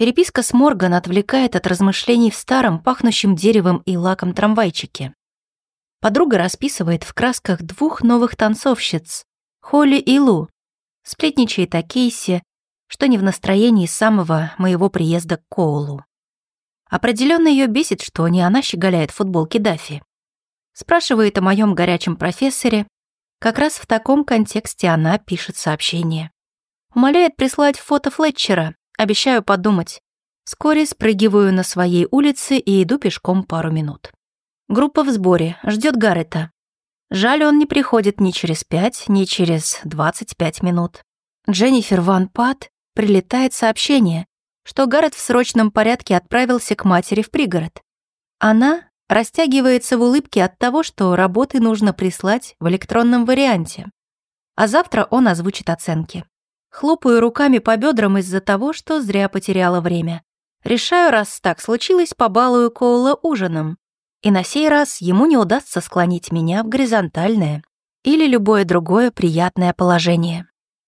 Переписка с Морган отвлекает от размышлений в старом, пахнущем деревом и лаком трамвайчике. Подруга расписывает в красках двух новых танцовщиц — Холли и Лу. Сплетничает о Кейсе, что не в настроении самого моего приезда к Коулу. Определенно ее бесит, что не она щеголяет в Даффи. Спрашивает о моем горячем профессоре. Как раз в таком контексте она пишет сообщение. Умоляет прислать фото Флетчера, Обещаю подумать. Вскоре спрыгиваю на своей улице и иду пешком пару минут. Группа в сборе, ждет Гаррета. Жаль, он не приходит ни через пять, ни через двадцать пять минут. Дженнифер Ван Пат прилетает сообщение, что Гаррет в срочном порядке отправился к матери в пригород. Она растягивается в улыбке от того, что работы нужно прислать в электронном варианте. А завтра он озвучит оценки. Хлопаю руками по бедрам из-за того, что зря потеряла время. Решаю, раз так случилось, побалую Коула ужином. И на сей раз ему не удастся склонить меня в горизонтальное или любое другое приятное положение.